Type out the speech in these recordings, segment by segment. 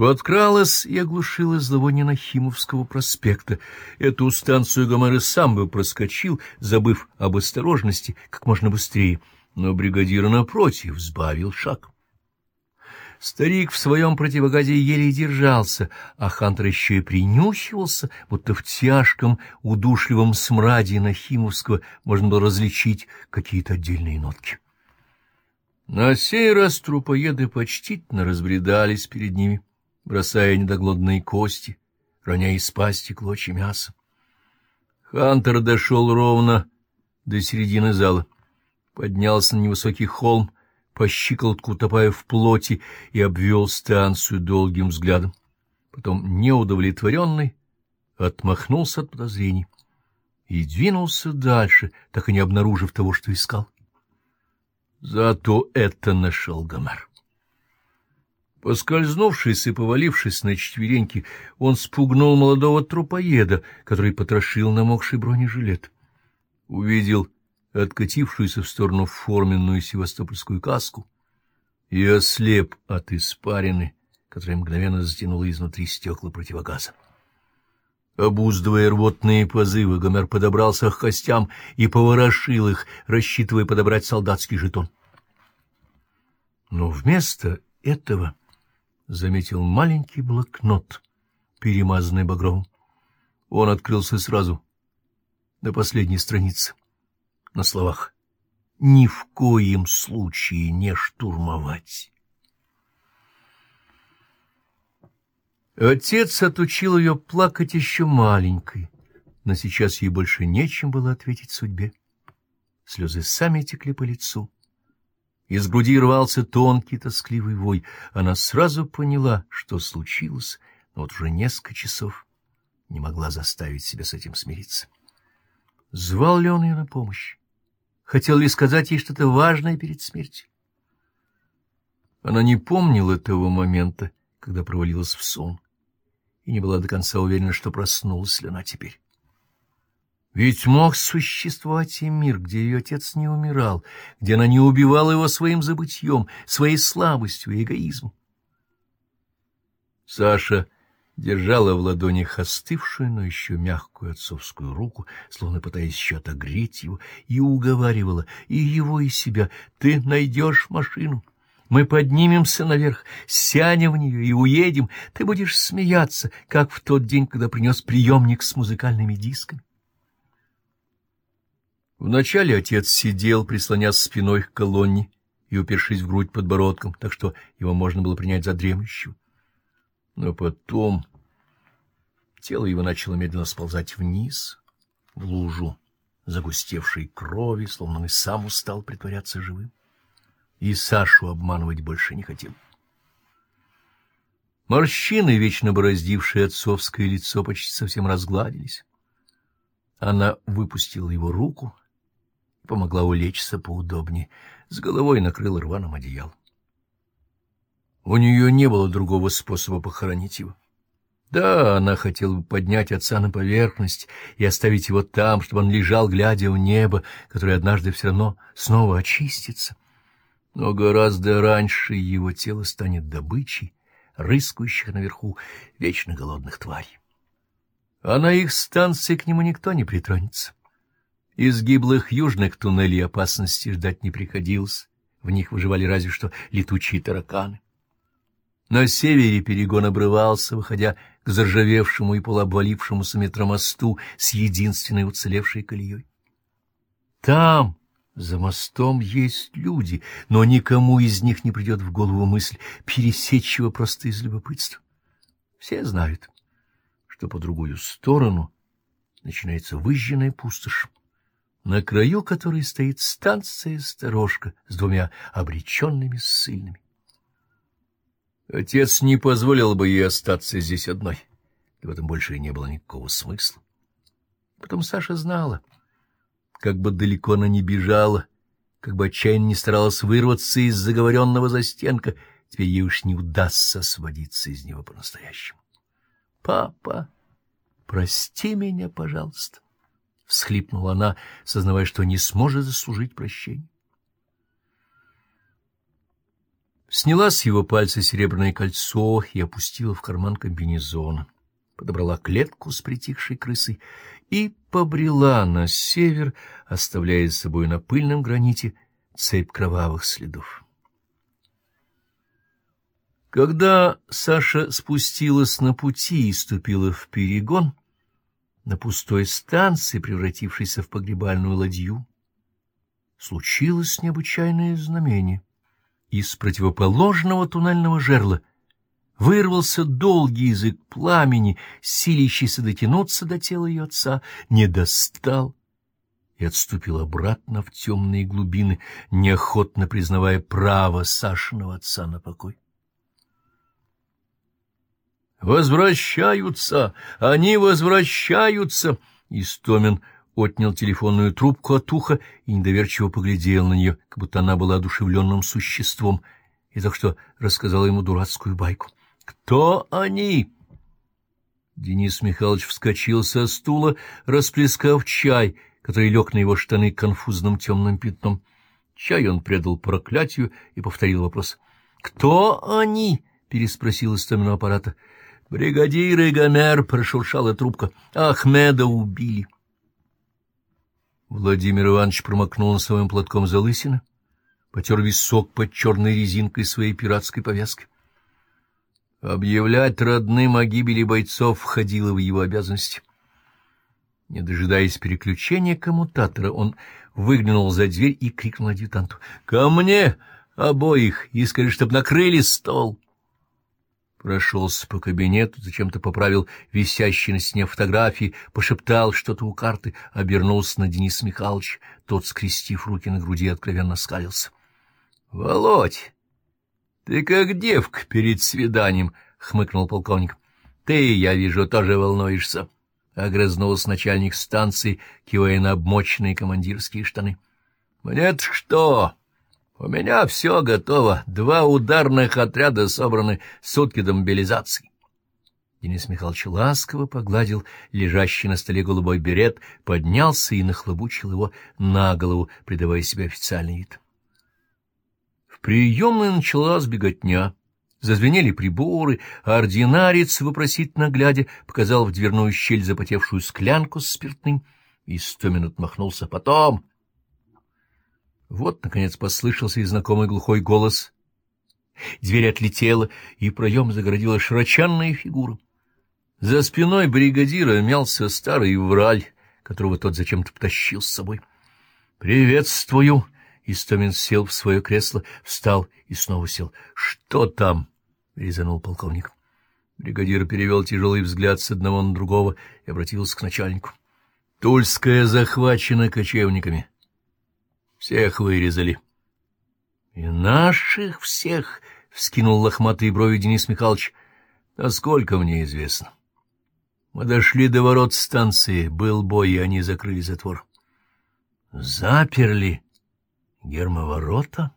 Подкралась и оглушила зловоние Нахимовского проспекта. Эту станцию Гомер сам бы проскочил, забыв об осторожности как можно быстрее, но бригадир, напротив, сбавил шаг. Старик в своем противогазе еле держался, а Хантер еще и принюхивался, будто в тяжком, удушливом смраде Нахимовского можно было различить какие-то отдельные нотки. На сей раз трупоеды почтительно разбредались перед ними, бросая недоглодные кости, роняя из пасти клочья мяса. Хантер дошел ровно до середины зала, поднялся на невысокий холм, по щиколотку утопая в плоти, и обвел станцию долгим взглядом. Потом, неудовлетворенный, отмахнулся от подозрений и двинулся дальше, так и не обнаружив того, что искал. Зато это нашел Гомер. Поскользнувшись и повалившись на четвереньки, он спугнул молодого трупоеда, который потрошил намокший бронежилет. Увидел откатившуюся в сторону форменную севастопольскую каску и ослеп от испарины, которая мгновенно затянула изнутри стекла противогаза. Обуздывая рвотные позывы, Гомер подобрался к костям и поворошил их, рассчитывая подобрать солдатский жетон. Но вместо этого заметил маленький блокнот, перемазанный багровым. Он открылся сразу, на последней странице, на словах «Ни в коем случае не штурмовать». Отец отучил ее плакать еще маленькой, но сейчас ей больше нечем было ответить судьбе. Слезы сами текли по лицу. Из груди рвался тонкий тоскливый вой. Она сразу поняла, что случилось, но вот уже несколько часов не могла заставить себя с этим смириться. Звал ли он ее на помощь? Хотел ли сказать ей что-то важное перед смертью? Она не помнила того момента, когда провалилась в сон, и не была до конца уверена, что проснулась ли она теперь. Ведь мог существовать и мир, где ее отец не умирал, где она не убивала его своим забытьем, своей слабостью и эгоизмом. Саша держала в ладонях остывшую, но еще мягкую отцовскую руку, словно пытаясь еще отогреть его, и уговаривала и его, и себя. «Ты найдешь машину, мы поднимемся наверх, сянем в нее и уедем. Ты будешь смеяться, как в тот день, когда принес приемник с музыкальными дисками». Вначале отец сидел, прислонясь спиной к колонне и упершись в грудь подбородком, так что его можно было принять за дремлющего. Но потом тело его начало медленно сползать вниз, в лужу загустевшей крови, словно он и сам устал притворяться живым. И Сашу обманывать больше не хотел. Морщины, вечно бороздившие отцовское лицо, почти совсем разгладились. Она выпустила его руку, помогла улечься поудобнее, с головой накрыла рваным одеялом. У нее не было другого способа похоронить его. Да, она хотела бы поднять отца на поверхность и оставить его там, чтобы он лежал, глядя в небо, которое однажды все равно снова очистится. Но гораздо раньше его тело станет добычей, рыскающих наверху вечно голодных тварей. А на их станции к нему никто не притронется. Из гиблых южных туннелей опасности ждать не приходилось, в них выживали разве что летучие тараканы. На севере перегон обрывался, выходя к заржавевшему и полуобвалившемуся метромосту с единственной уцелевшей колеей. Там, за мостом, есть люди, но никому из них не придет в голову мысль пересечь его просто из любопытства. Все знают, что по другую сторону начинается выжженная пустошь на краю которой стоит станция-сторожка с двумя обреченными ссыльными. Отец не позволил бы ей остаться здесь одной, и в этом больше и не было никакого смысла. Потом Саша знала, как бы далеко она ни бежала, как бы отчаянно не старалась вырваться из заговоренного застенка, теперь ей уж не удастся сводиться из него по-настоящему. «Папа, прости меня, пожалуйста» всхлипнула она, сознавая, что не сможет заслужить прощения. Сняла с его пальца серебряное кольцо и опустила в карман комбинезона. Подобрала клетку с притихшей крысой и побрела на север, оставляя за собой на пыльном граните цепь кровавых следов. Когда Саша спустилась на пути и ступила в перегон, на пустой станции, превратившейся в погребальную ладью, случилось необычайное знамение. Из противоположного туннельного жерла вырвался долгий язык пламени, силящийся дотянуться до тела ее отца, не достал и отступил обратно в темные глубины, неохотно признавая право Сашиного отца на покой. «Возвращаются! Они возвращаются!» Истомин отнял телефонную трубку от уха и недоверчиво поглядел на нее, как будто она была одушевленным существом, и так что рассказал ему дурацкую байку. «Кто они?» Денис Михайлович вскочил со стула, расплескав чай, который лег на его штаны конфузным темным пятном. Чай он предал проклятию и повторил вопрос. «Кто они?» — переспросил из аппарата. «Бригадир и Гомер!» — прошуршала трубка. «Ахмеда убили!» Владимир Иванович промокнул носовым платком залысина, потер висок под черной резинкой своей пиратской повязки. Объявлять родным о гибели бойцов входило в его обязанности. Не дожидаясь переключения коммутатора, он выглянул за дверь и крикнул адъютанту. — Ко мне обоих! И скажи, чтоб накрыли стол! — Прошелся по кабинету, зачем-то поправил висящие на стене фотографии, пошептал что-то у карты, обернулся на Дениса Михайловича. Тот, скрестив руки на груди, откровенно скалился. — Володь, ты как девка перед свиданием, — хмыкнул полковник. — Ты, я вижу, тоже волнуешься, — огрызнулся начальник станции, кивая на обмоченные командирские штаны. — Мне-то что? У меня все готово. Два ударных отряда собраны, сутки до мобилизации. Денис Михайлович ласково погладил лежащий на столе голубой берет, поднялся и нахлобучил его на голову, придавая себе официальный вид. В приемной началась беготня. Зазвенели приборы, а ординарец, вопросительно глядя, показал в дверную щель запотевшую склянку с спиртным. И сто минут махнулся. Потом вот, наконец, послышался и знакомый глухой голос. Дверь отлетела, и проем загородила широченная фигура. За спиной бригадира мялся старый враль, которого тот зачем-то потащил с собой. — Приветствую! — Истомин сел в свое кресло, встал и снова сел. — Что там? — резанул полковник. Бригадир перевел тяжелый взгляд с одного на другого и обратился к начальнику. — Тульская захвачена кочевниками. Всех вырезали. — И наших всех, — вскинул лохматые брови Денис Михайлович, — насколько мне известно. Мы дошли до ворот станции, был бой, и они закрыли затвор. — Заперли гермоворота?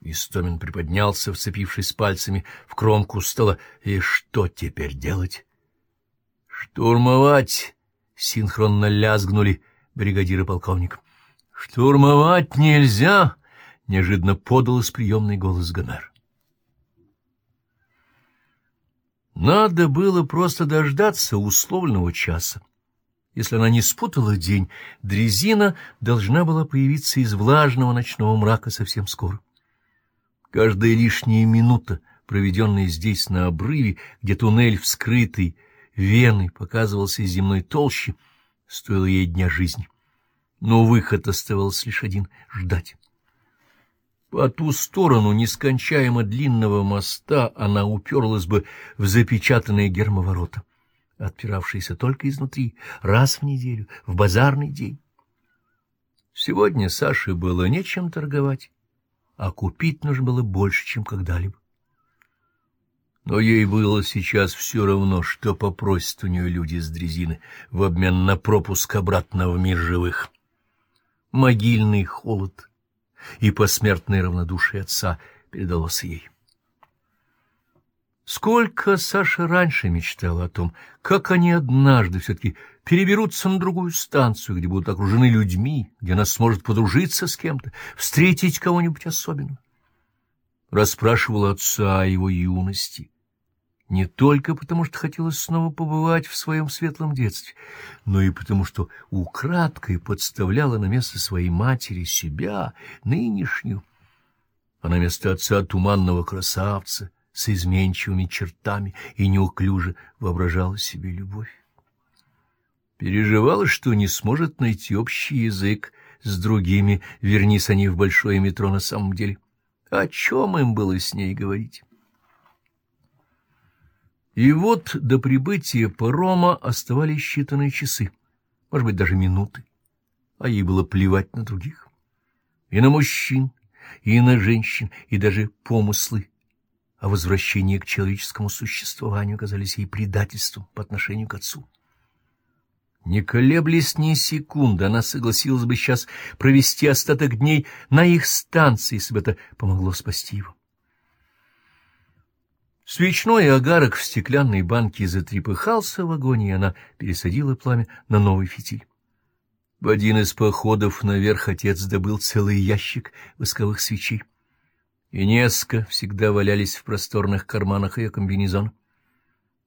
Истомин приподнялся, вцепившись пальцами в кромку стола. И что теперь делать? — Штурмовать! — синхронно лязгнули бригадир и полковник. «Штурмовать нельзя!» — неожиданно подал из приемный голос Гомер. Надо было просто дождаться условного часа. Если она не спутала день, дрезина должна была появиться из влажного ночного мрака совсем скоро. Каждая лишняя минута, проведенная здесь на обрыве, где туннель вскрытый, вены показывался из земной толщи, стоила ей дня жизни но выход оставался лишь один — ждать. По ту сторону нескончаемо длинного моста она уперлась бы в запечатанные гермоворота, отпиравшиеся только изнутри, раз в неделю, в базарный день. Сегодня Саше было нечем торговать, а купить нужно было больше, чем когда-либо. Но ей было сейчас все равно, что попросят у нее люди с дрезины в обмен на пропуск обратно в мир живых могильный холод и посмертное равнодушие отца передалось ей. Сколько Саша раньше мечтала о том, как они однажды все-таки переберутся на другую станцию, где будут окружены людьми, где она сможет подружиться с кем-то, встретить кого-нибудь особенного. расспрашивала отца о его юности. Не только потому, что хотелось снова побывать в своем светлом детстве, но и потому, что украдкой подставляла на место своей матери себя, нынешнюю, а на место отца туманного красавца с изменчивыми чертами и неуклюже воображала себе любовь. Переживала, что не сможет найти общий язык с другими, вернись они в большое метро на самом деле. О чем им было с ней говорить? И вот до прибытия парома оставались считанные часы, может быть, даже минуты, а ей было плевать на других. И на мужчин, и на женщин, и даже помыслы о возвращении к человеческому существованию казались ей предательством по отношению к отцу. Не колеблясь ни секунды, она согласилась бы сейчас провести остаток дней на их станции, если бы это помогло спасти его. Свечной огарок в стеклянной банке затрепыхался в огонь, и она пересадила пламя на новый фитиль. В один из походов наверх отец добыл целый ящик восковых свечей, и несколько всегда валялись в просторных карманах ее комбинезона.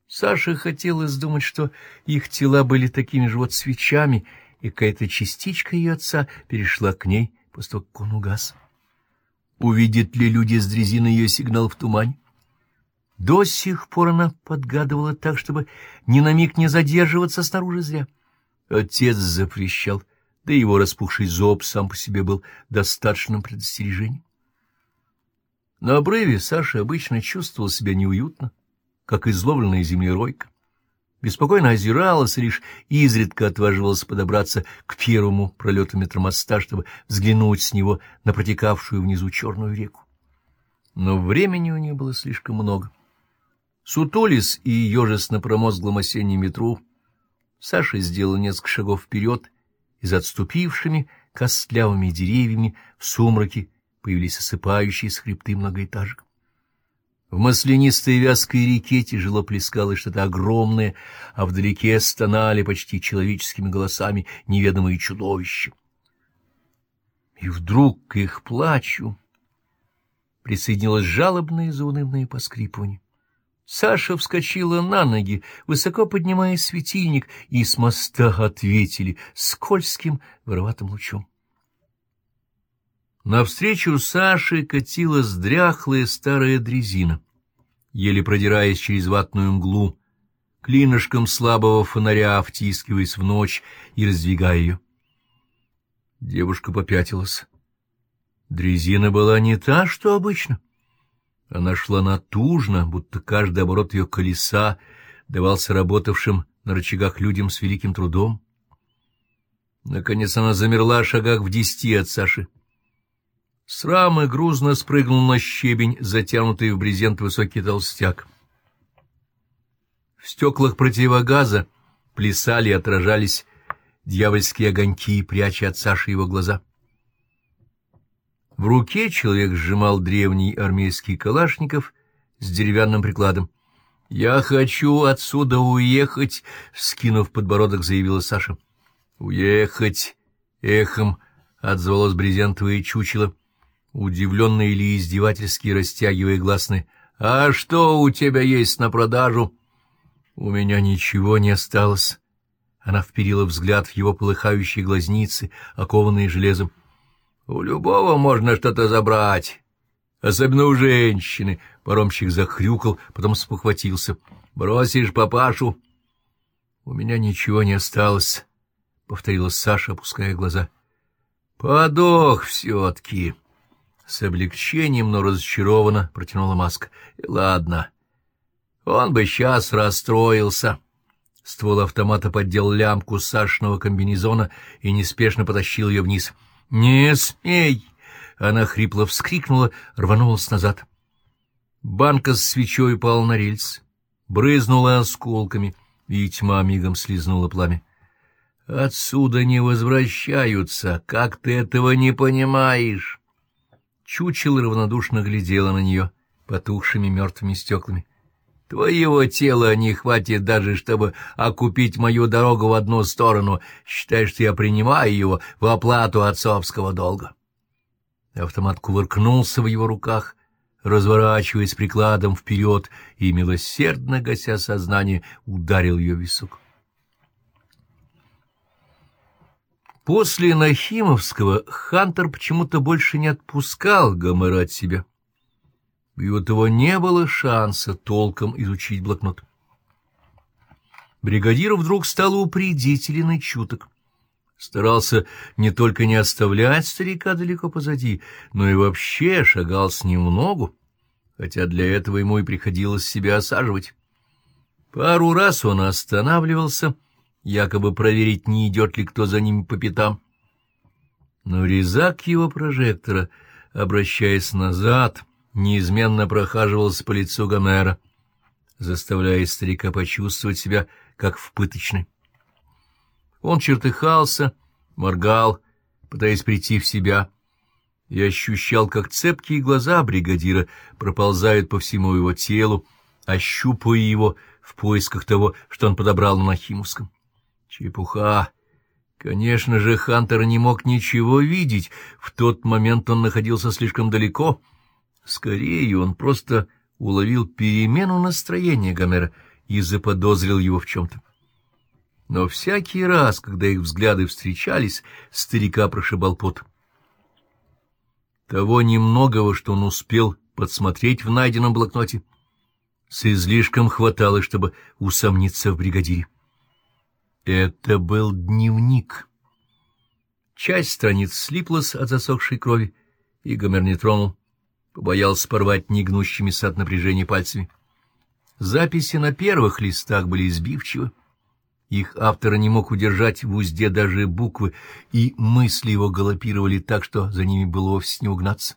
Саше хотелось думать, что их тела были такими же вот свечами, и какая-то частичка ее отца перешла к ней, после того, как он угас. Увидят ли люди с дрезины ее сигнал в тумане? До сих пор она подгадывала так, чтобы ни на миг не задерживаться снаружи зря. Отец запрещал, да его распухший зоб сам по себе был достаточным предостережением. На обрыве Саша обычно чувствовал себя неуютно, как изловленная землеройка. Беспокойно озиралась лишь изредка отваживалась подобраться к первому пролету метромоста, чтобы взглянуть с него на протекавшую внизу черную реку. Но времени у нее было слишком много. Сутулис и ежес на промозглом осеннем ветру, Саша сделал несколько шагов вперед, и за отступившими костлявыми деревьями в сумраке появились осыпающиеся хребты многоэтажек. В маслянистой вязкой реке тяжело плескалось что-то огромное, а вдалеке стонали почти человеческими голосами неведомые чудовища. И вдруг к их плачу присоединилось жалобное заунывное поскрипывание. Саша вскочила на ноги, высоко поднимая светильник, и с моста ответили скользким вороватым лучом. Навстречу Саше катилась дряхлая старая дрезина, еле продираясь через ватную мглу, клинышком слабого фонаря втискиваясь в ночь и раздвигая ее. Девушка попятилась. Дрезина была не та, что обычно. Она шла натужно, будто каждый оборот ее колеса давался работавшим на рычагах людям с великим трудом. Наконец она замерла в шагах в десяти от Саши. С рамы грузно спрыгнул на щебень, затянутый в брезент высокий толстяк. В стеклах противогаза плясали и отражались дьявольские огоньки, пряча от Саши его глаза. В руке человек сжимал древний армейский калашников с деревянным прикладом. — Я хочу отсюда уехать, — скинув подбородок, заявила Саша. — Уехать! — эхом отзвалось брезентовое чучело удивленно или издевательски растягивая гласные. — А что у тебя есть на продажу? — У меня ничего не осталось. Она вперила взгляд в его полыхающие глазницы, окованные железом. — У любого можно что-то забрать, особенно у женщины. Паромщик захрюкал, потом спохватился. — Бросишь папашу? — У меня ничего не осталось, — повторила Саша, опуская глаза. — Подох все-таки. С облегчением, но разочарованно протянула маска. — Ладно. Он бы сейчас расстроился. Ствол автомата поддел лямку Сашиного комбинезона и неспешно потащил ее вниз. — Не смей! Она хрипло вскрикнула, рванулась назад. Банка с свечой упала на рельс, брызнула осколками, и тьма мигом слизнула пламя. — Отсюда не возвращаются, как ты этого не понимаешь? Чучело равнодушно глядело на нее потухшими мертвыми стеклами. Твоего тела не хватит даже, чтобы окупить мою дорогу в одну сторону. Считай, что я принимаю его в оплату отцовского долга. Автомат кувыркнулся в его руках, разворачиваясь прикладом вперед и, милосердно гася сознание, ударил ее висок. После Нахимовского Хантер почему-то больше не отпускал Гомера от себя. И у того не было шанса толком изучить блокнот. Бригадир вдруг стал упредителен и чуток. Старался не только не оставлять старика далеко позади, но и вообще шагал с ним в ногу, хотя для этого ему и приходилось себя осаживать. Пару раз он останавливался, якобы проверить, не идет ли кто за ним по пятам. Но резак его прожектора, обращаясь назад, неизменно прохаживался по лицу Гомера, заставляя старика почувствовать себя как в пыточной. Он чертыхался, моргал, пытаясь прийти в себя, и ощущал, как цепкие глаза бригадира проползают по всему его телу, ощупывая его в поисках того, что он подобрал на Нахимовском. Чепуха! Конечно же, Хантер не мог ничего видеть, в тот момент он находился слишком далеко. Скорее, он просто уловил перемену настроения Гомера и заподозрил его в чем-то. Но всякий раз, когда их взгляды встречались, старика прошибал пот. Того немногого, что он успел подсмотреть в найденном блокноте, с излишком хватало, чтобы усомниться в бригадире. Это был дневник. Часть страниц слиплась от засохшей крови, и Гомер не тронул, побоялся порвать негнущимися от напряжения пальцами. Записи на первых листах были избивчивы, их автора не мог удержать в узде даже буквы, и мысли его галопировали так, что за ними было вовсе не угнаться.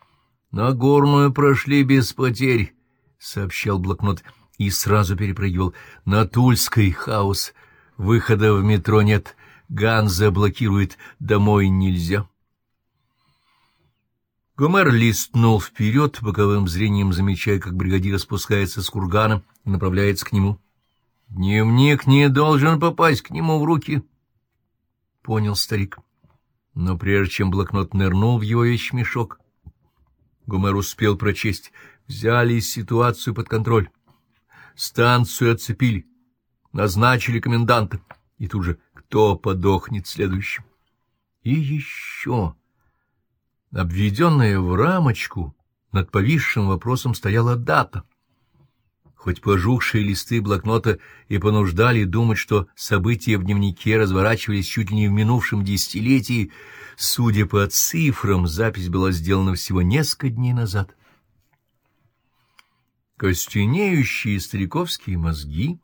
— На горную прошли без потерь, — сообщал блокнот и сразу перепрыгивал. — На Тульской хаос. Выхода в метро нет. Ганза блокирует. Домой нельзя. Гомер листнул вперед, боковым зрением замечая, как бригадир спускается с кургана и направляется к нему. — Дневник не должен попасть к нему в руки, — понял старик. Но прежде чем блокнот нырнул в его вещмешок, Гумер успел прочесть. Взяли ситуацию под контроль. Станцию оцепили, назначили коменданта. И тут же кто подохнет следующим. И еще... Обведенная в рамочку, над повисшим вопросом стояла дата — хоть пожухшие листы блокнота и понуждали думать, что события в дневнике разворачивались чуть ли не в минувшем десятилетии, судя по цифрам, запись была сделана всего несколько дней назад. Костенеющие стариковские мозги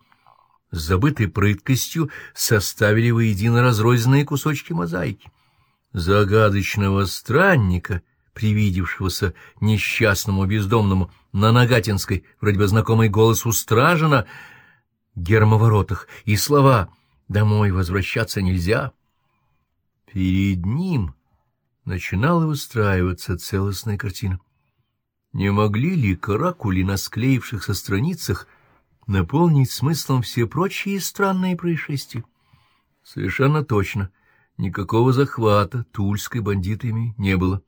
с забытой прыткостью составили воедино разрозненные кусочки мозаики. Загадочного странника — привидевшегося несчастному бездомному на Нагатинской, вроде бы знакомый голос у стражина, гермоворотах, и слова «домой возвращаться нельзя». Перед ним начинала выстраиваться целостная картина. Не могли ли каракули на склеившихся страницах наполнить смыслом все прочие странные происшествия? Совершенно точно, никакого захвата тульской бандитами не было.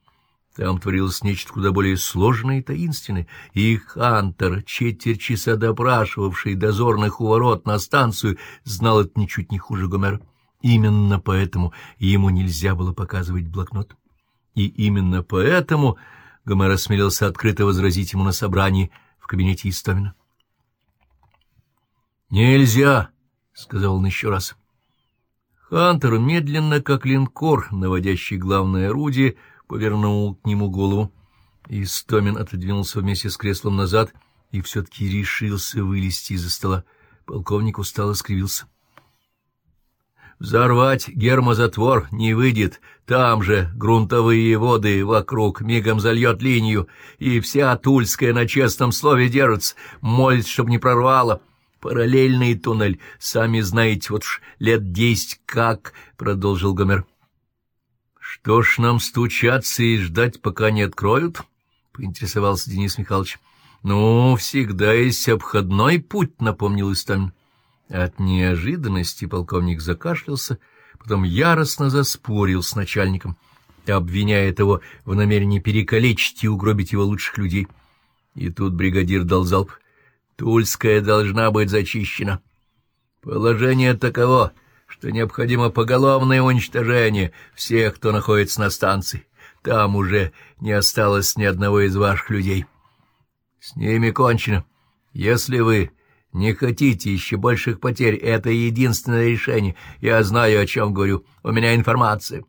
Там творилось нечто куда более сложное и таинственное, и Хантер, четверть часа допрашивавший дозорных у ворот на станцию, знал это ничуть не хуже Гомера. Именно поэтому ему нельзя было показывать блокнот. И именно поэтому Гомер осмелился открыто возразить ему на собрании в кабинете Истомина. «Нельзя!» — сказал он еще раз. Хантер медленно, как линкор, наводящий главное орудие, — повернул к нему голову. и Стомин отодвинулся вместе с креслом назад и все-таки решился вылезти из-за стола. Полковник устало скривился. «Взорвать гермозатвор не выйдет. Там же грунтовые воды вокруг мигом зальет линию, и вся Тульская на честном слове держится, молится, чтоб не прорвало. Параллельный туннель, сами знаете, вот ж лет десять как», — продолжил Гомер. — Что ж нам стучаться и ждать, пока не откроют? — поинтересовался Денис Михайлович. — Ну, всегда есть обходной путь, — напомнил Истамин. От неожиданности полковник закашлялся, потом яростно заспорил с начальником, обвиняя его в намерении перекалечить и угробить его лучших людей. И тут бригадир дал залп. Тульская должна быть зачищена. Положение таково, что необходимо поголовное уничтожение всех, кто находится на станции. Там уже не осталось ни одного из ваших людей. С ними кончено. Если вы не хотите еще больших потерь, это единственное решение. Я знаю, о чем говорю. У меня информация.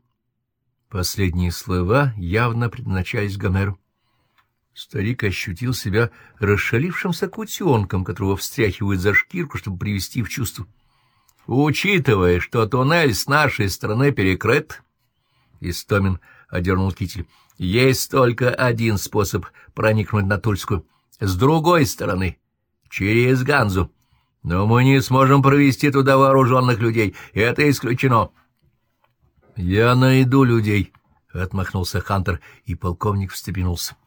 Последние слова явно предназначались Гомеру. Старик ощутил себя расшалившимся кутенком, которого встряхивают за шкирку, чтобы привести в чувство. Учитывая, что туннель с нашей стороны перекрыт, Истомин одернул китель, есть только один способ проникнуть на Тульскую. С другой стороны, через Ганзу. Но мы не сможем провести туда вооруженных людей, это исключено. — Я найду людей, — отмахнулся Хантер, и полковник встрепенулся.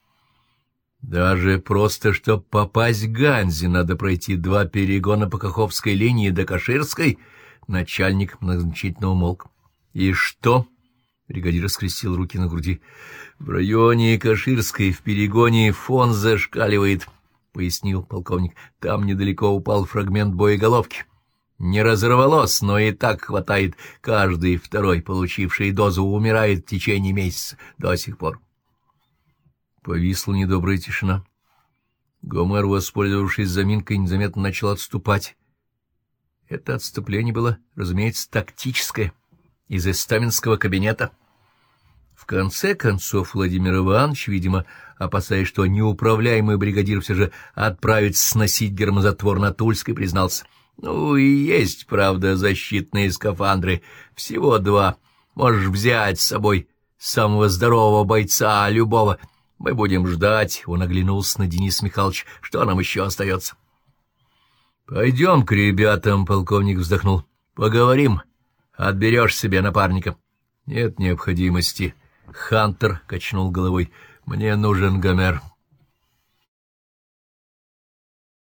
Даже просто, чтобы попасть к Ганзе, надо пройти два перегона по Каховской линии до Каширской. Начальник многозначительно умолк. — И что? — бригадир скрестил руки на груди. — В районе Каширской в перегоне фон зашкаливает, — пояснил полковник. — Там недалеко упал фрагмент боеголовки. Не разорвалось, но и так хватает. Каждый второй, получивший дозу, умирает в течение месяца до сих пор. — Повисла недобрая тишина. Гомер, воспользовавшись заминкой, незаметно начал отступать. Это отступление было, разумеется, тактическое, из эстаминского кабинета. В конце концов Владимир Иванович, видимо, опасаясь, что неуправляемый бригадир все же отправится сносить гермозатвор на Тульской, признался. «Ну и есть, правда, защитные скафандры. Всего два. Можешь взять с собой самого здорового бойца, любого». Мы будем ждать, — он оглянулся на Денис Михайлович, — что нам еще остается. — Пойдем к ребятам, — полковник вздохнул. — Поговорим. Отберешь себе напарника. — Нет необходимости. Хантер качнул головой. — Мне нужен Гомер. —